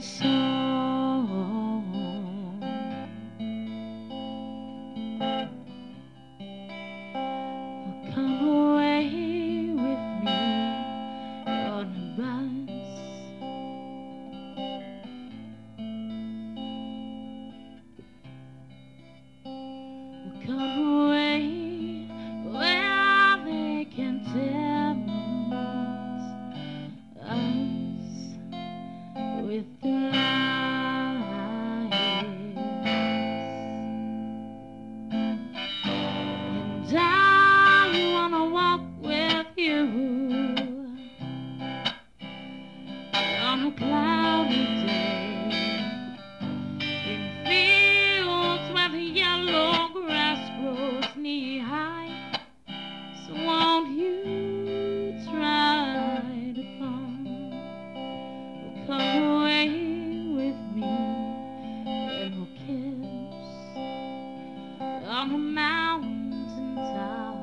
So. On a mountain top.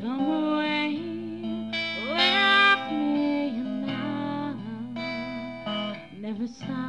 Come away with me now. Never stop.